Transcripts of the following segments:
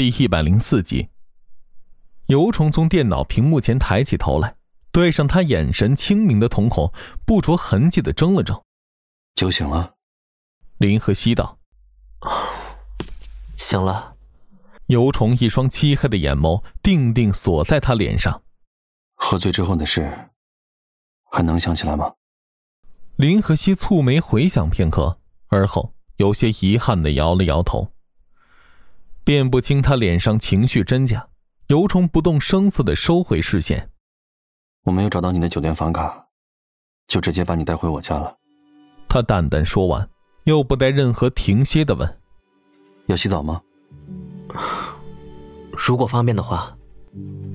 第一百零四集。尤虫从电脑屏幕前抬起头来，对上他眼神清明的瞳孔，不着痕迹的怔了怔。酒醒了，林和熙道：“醒了。”尤虫一双漆黑的眼眸定定锁在他脸上。喝醉之后的事，还能想起来吗？林和熙蹙眉回想片刻，而后有些遗憾的摇了摇头。辨不清他脸上情绪真假，尤虫不动声色的收回视线。我没有找到你的酒店房卡，就直接把你带回我家了。他淡淡说完，又不带任何停歇的问：“要洗澡吗？” 如果方便的话。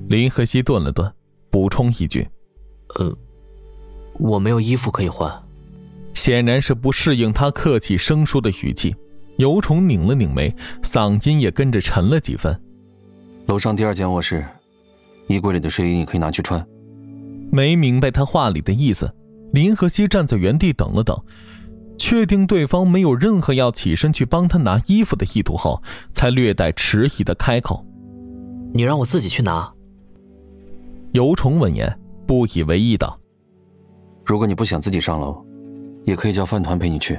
林和熙顿了顿，补充一句：“呃，我没有衣服可以换。”显然是不适应他客气生疏的语气。尤虫拧了拧眉，嗓音也跟着沉了几分。楼上第二间卧室，衣柜里的睡衣你可以拿去穿。没明白他话里的意思，林和熙站在原地等了等，确定对方没有任何要起身去帮他拿衣服的意图后，才略带迟疑的开口：“你让我自己去拿。”尤虫闻言不以为意道：“如果你不想自己上楼，也可以叫饭团陪你去。”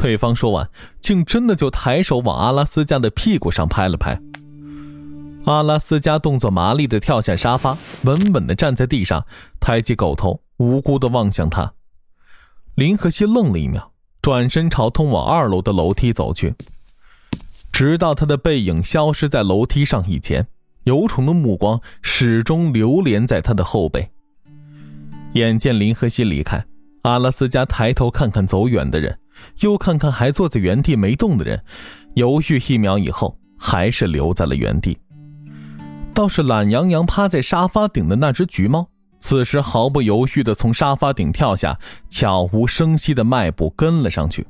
对方说完，竟真的就抬手往阿拉斯加的屁股上拍了拍。阿拉斯加动作麻利的跳下沙发，稳稳的站在地上，抬起狗头，无辜的望向他。林和熙愣了一秒，转身朝通往二楼的楼梯走去。直到他的背影消失在楼梯上以前，尤虫的目光始终流连在他的后背。眼见林和熙离开，阿拉斯加抬头看看走远的人。又看看还坐在原地没动的人，犹豫一秒以后，还是留在了原地。倒是懒洋洋趴在沙发顶的那只橘猫，此时毫不犹豫地从沙发顶跳下，悄无声息的迈步跟了上去。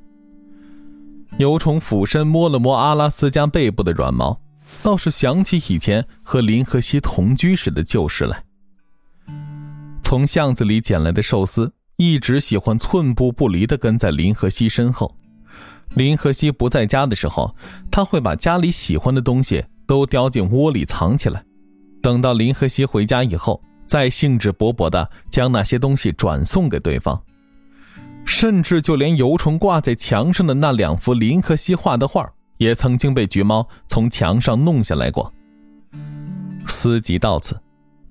尤虫俯身摸了摸阿拉斯加背部的软毛，倒是想起以前和林和熙同居时的旧事来。从巷子里捡来的寿司。一直喜欢寸步不离地跟在林和熙身后。林和熙不在家的时候，他会把家里喜欢的东西都叼进窝里藏起来，等到林和熙回家以后，再兴致勃勃地将那些东西转送给对方。甚至就连油虫挂在墙上的那两幅林和熙画的画，也曾经被橘猫从墙上弄下来过。思及到此。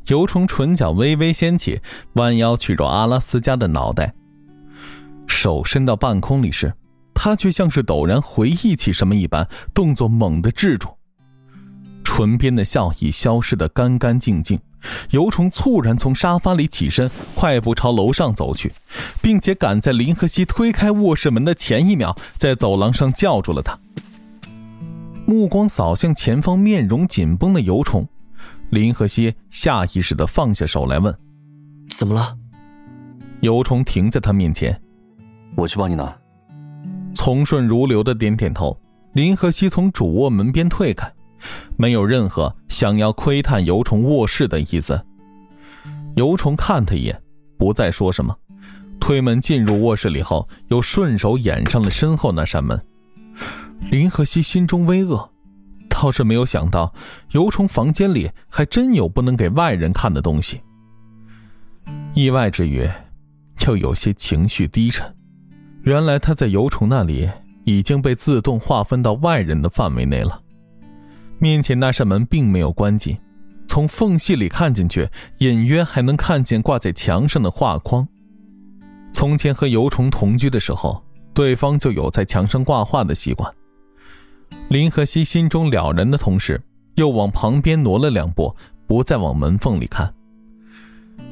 尤虫唇角微微掀起，弯腰去揉阿拉斯加的脑袋。手伸到半空里时，他却像是陡然回忆起什么一般，动作猛地滞住，唇边的笑意消失得干干净净。尤虫猝然从沙发里起身，快步朝楼上走去，并且赶在林和熙推开卧室门的前一秒，在走廊上叫住了他。目光扫向前方面容紧绷的尤虫。林和熙下意识的放下手来问：“怎么了？”尤虫停在他面前：“我去帮你拿。”从顺如流的点点头。林和熙从主卧门边退开，没有任何想要窥探尤虫卧室的意思。尤虫看他一眼，不再说什么，推门进入卧室里后，又顺手掩上了身后那扇门。林和熙心中微愕。倒是没有想到，尤虫房间里还真有不能给外人看的东西。意外之余，又有些情绪低沉。原来他在尤虫那里已经被自动划分到外人的范围内了。面前那扇门并没有关紧，从缝隙里看进去，隐约还能看见挂在墙上的画框。从前和尤虫同居的时候，对方就有在墙上挂画的习惯。林和熙心中了然的同时，又往旁边挪了两步，不再往门缝里看。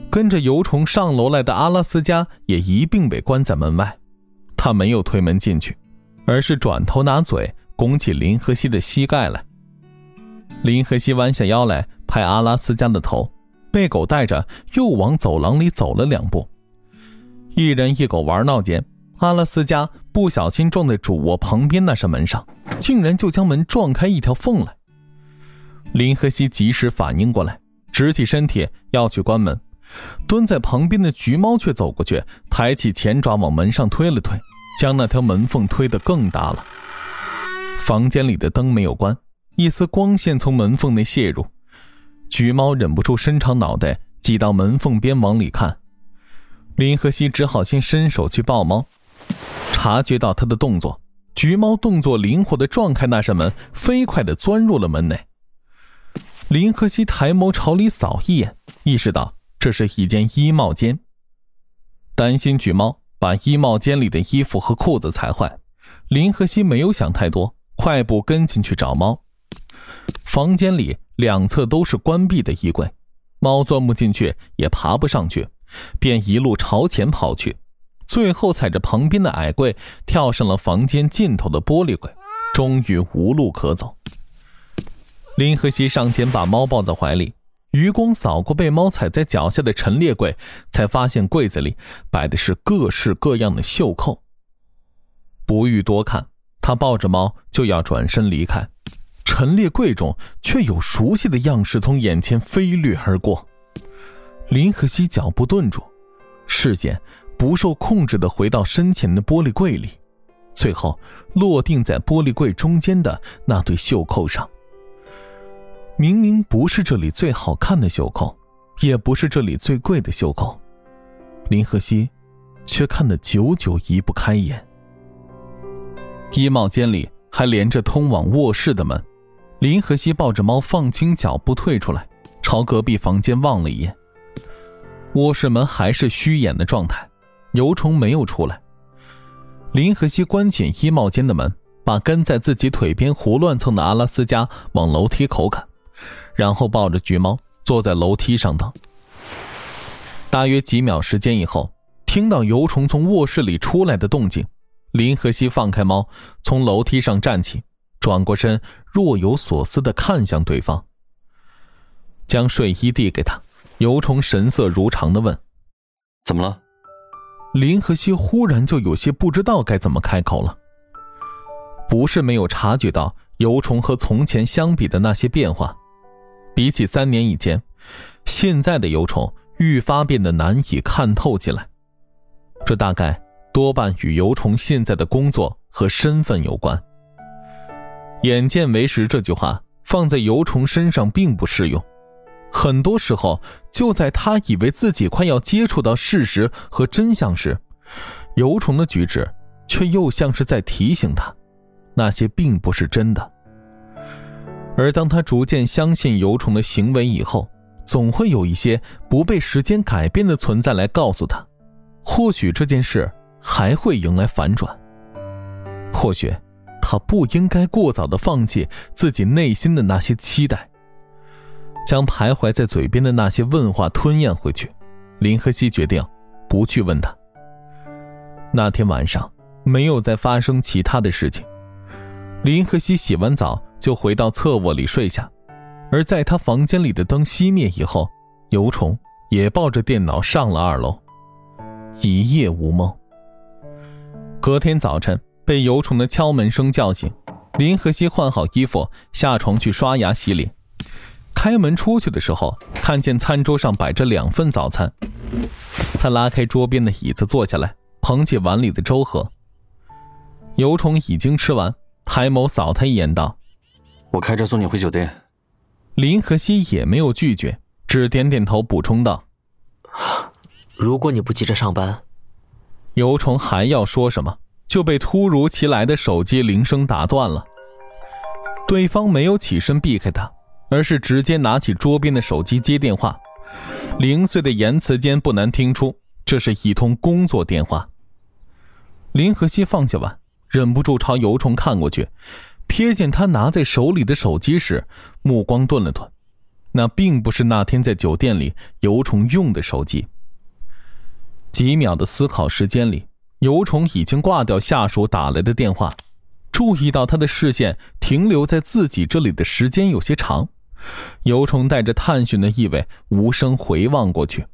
跟着尤虫上楼来的阿拉斯加也一并被关在门外。他没有推门进去，而是转头拿嘴拱起林和熙的膝盖来。林和熙弯下腰来拍阿拉斯加的头，被狗带着又往走廊里走了两步。一人一狗玩闹间。阿拉斯加不小心撞在主卧旁边那扇门上，竟然就将门撞开一条缝来。林和熙及时反应过来，直起身体要去关门，蹲在旁边的橘猫却走过去，抬起前爪往门上推了推，将那条门缝推得更大了。房间里的灯没有关，一丝光线从门缝内泄入，橘猫忍不住伸长脑袋挤到门缝边往里看。林和熙只好先伸手去抱猫，察觉到他的动作，橘猫动作灵活的撞开那扇门，飞快的钻入了门内。林和熙抬眸朝里扫一眼，意识到这是一间衣帽间。担心橘猫把衣帽间里的衣服和裤子踩坏，林和熙没有想太多，快步跟进去找猫。房间里两侧都是关闭的衣柜，猫钻不进去，也爬不上去。便一路朝前跑去，最后踩着旁边的矮柜跳上了房间尽头的玻璃柜，终于无路可走。林和熙上前把猫抱在怀里，余光扫过被猫踩在脚下的陈列柜，才发现柜子里摆的是各式各样的袖扣。不欲多看，他抱着猫就要转身离开，陈列柜中却有熟悉的样式从眼前飞掠而过。林和熙脚步顿住，视线不受控制的回到身前的玻璃柜里，最后落定在玻璃柜中间的那对袖扣上。明明不是这里最好看的袖扣，也不是这里最贵的袖扣，林和熙却看得久久移不开眼。衣帽间里还连着通往卧室的门，林和熙抱着猫放轻脚步退出来，朝隔壁房间望了一眼。卧室门还是虚掩的状态，油虫没有出来。林和熙关紧衣帽间的门，把跟在自己腿边胡乱蹭的阿拉斯加往楼梯口赶，然后抱着橘猫坐在楼梯上等。大约几秒时间以后，听到油虫从卧室里出来的动静，林和熙放开猫，从楼梯上站起，转过身，若有所思的看向对方，将睡衣递给他。尤虫神色如常的问：“怎么了？”林和熙忽然就有些不知道该怎么开口了。不是没有察觉到尤虫和从前相比的那些变化，比起三年以前，现在的尤虫愈发变得难以看透起来。这大概多半与尤虫现在的工作和身份有关。眼见为实这句话放在尤虫身上并不适用。很多时候，就在他以为自己快要接触到事实和真相时，游虫的举止却又像是在提醒他，那些并不是真的。而当他逐渐相信游虫的行为以后，总会有一些不被时间改变的存在来告诉他，或许这件事还会迎来反转。或许，他不应该过早的放弃自己内心的那些期待。将徘徊在嘴边的那些问话吞咽回去，林和熙决定不去问他。那天晚上没有再发生其他的事情，林和熙洗完澡就回到侧卧里睡下，而在他房间里的灯熄灭以后，尤虫也抱着电脑上了二楼，一夜无梦。隔天早晨被尤虫的敲门声叫醒，林和熙换好衣服下床去刷牙洗脸。开门出去的时候，看见餐桌上摆着两份早餐，他拉开桌边的椅子坐下来，捧起碗里的粥喝。尤虫已经吃完，抬眸扫他一眼，道：“我开车送你回酒店。”林和熙也没有拒绝，只点点头，补充道：“如果你不急着上班。”尤虫还要说什么，就被突如其来的手机铃声打断了。对方没有起身避开他。而是直接拿起桌边的手机接电话，零碎的言辞间不难听出，这是一通工作电话。林和熙放下碗，忍不住朝尤虫看过去，瞥见他拿在手里的手机时，目光顿了顿，那并不是那天在酒店里尤虫用的手机。几秒的思考时间里，尤虫已经挂掉下属打来的电话，注意到他的视线停留在自己这里的时间有些长。游虫带着探寻的意味，无声回望过去。